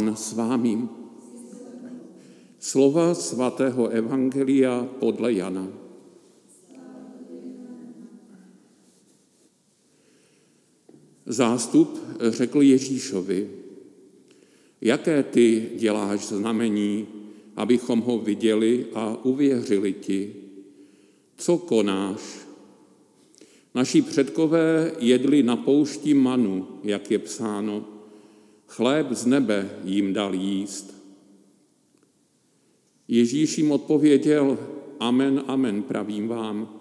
Pán s vámi. Slova svatého Evangelia podle Jana. Zástup řekl Ježíšovi, jaké ty děláš znamení, abychom ho viděli a uvěřili ti. Co konáš? Naši předkové jedli na poušti manu, jak je psáno. Chléb z nebe jim dal jíst. Ježíš jim odpověděl, amen, amen, pravím vám,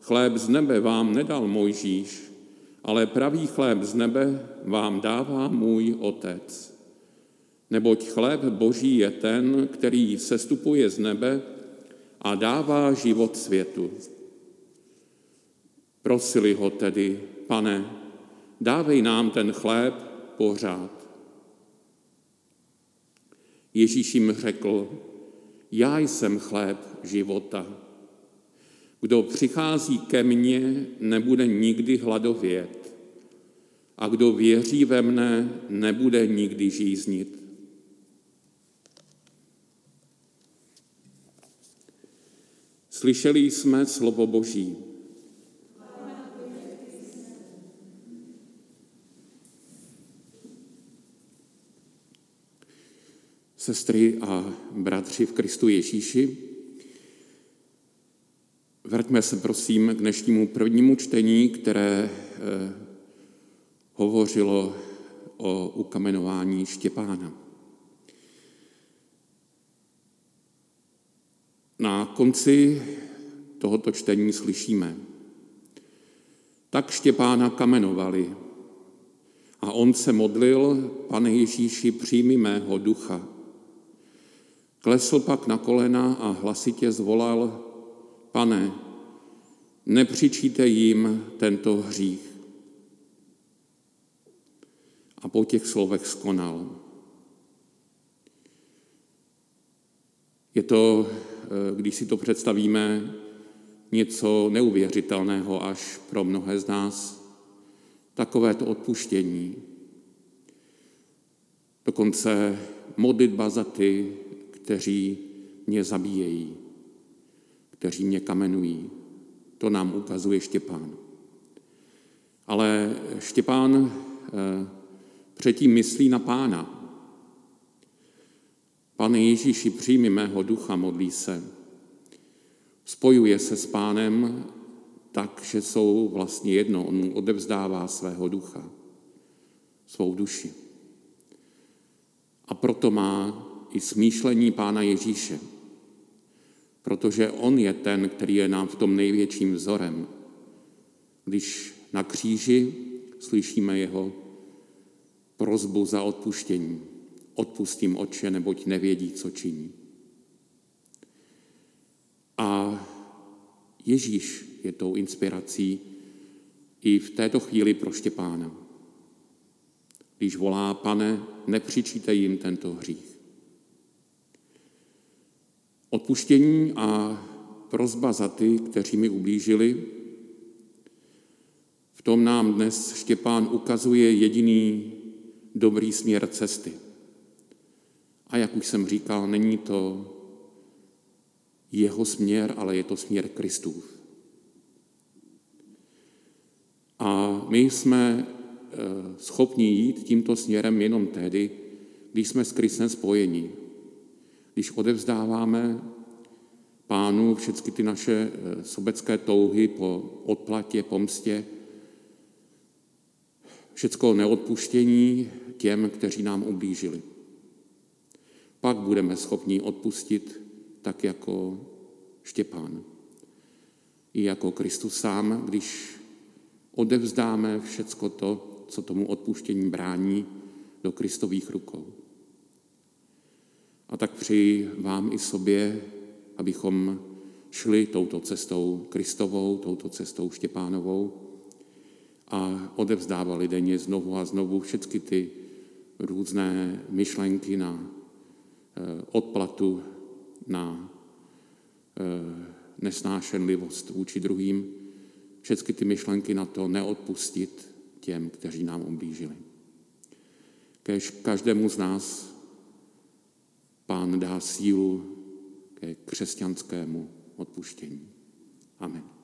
chléb z nebe vám nedal Mojžíš, ale pravý chléb z nebe vám dává můj otec. Neboť chléb boží je ten, který sestupuje z nebe a dává život světu. Prosili ho tedy, pane, dávej nám ten chléb pořád. Ježíš jim řekl, já jsem chléb života. Kdo přichází ke mně, nebude nikdy hladovět. A kdo věří ve mne, nebude nikdy žíznit. Slyšeli jsme slovo Boží. Sestry a bratři v Kristu Ježíši, Vraťme se prosím k dnešnímu prvnímu čtení, které eh, hovořilo o ukamenování Štěpána. Na konci tohoto čtení slyšíme. Tak Štěpána kamenovali a on se modlil, pane Ježíši, přijmi mého ducha. Klesl pak na kolena a hlasitě zvolal, pane, nepřičíte jim tento hřích. A po těch slovech skonal. Je to, eh, když si to představíme, něco neuvěřitelného až pro mnohé z nás, takovéto odpuštění. Dokonce modlitba za ty, kteří mě zabíjejí kteří mě kamenují. To nám ukazuje Štěpán. Ale Štěpán eh, předtím myslí na pána. Pane Ježíši, přijmi mého ducha, modlí se. Spojuje se s pánem tak, že jsou vlastně jedno. On mu odevzdává svého ducha, svou duši. A proto má i smýšlení pána Ježíše protože on je ten, který je nám v tom největším vzorem. Když na kříži slyšíme jeho prozbu za odpuštění. Odpustím oče, neboť nevědí, co činí. A Ježíš je tou inspirací i v této chvíli pro Štěpána. Když volá, pane, nepřičíte jim tento hřích. Odpuštění a prozba za ty, kteří mi ublížili. V tom nám dnes Štěpán ukazuje jediný dobrý směr cesty. A jak už jsem říkal, není to jeho směr, ale je to směr Kristův. A my jsme eh, schopni jít tímto směrem jenom tehdy, když jsme s Kristem spojeni, když odevzdáváme pánu všechny ty naše eh, sobecké touhy po odplatě, pomstě, všecko neodpuštění těm, kteří nám ublížili. Pak budeme schopni odpustit tak jako Štěpán. I jako Kristus sám, když odevzdáme všecko to, co tomu odpuštění brání, do Kristových rukou. Tak přeji vám i sobě, abychom šli touto cestou Kristovou, touto cestou Štěpánovou a odevzdávali denně znovu a znovu všechny ty různé myšlenky na eh, odplatu, na eh, nesnášenlivost vůči druhým, všechny ty myšlenky na to neodpustit těm, kteří nám ublížili. Kež každému z nás Pán dá sílu ke křesťanskému odpuštění. Amen.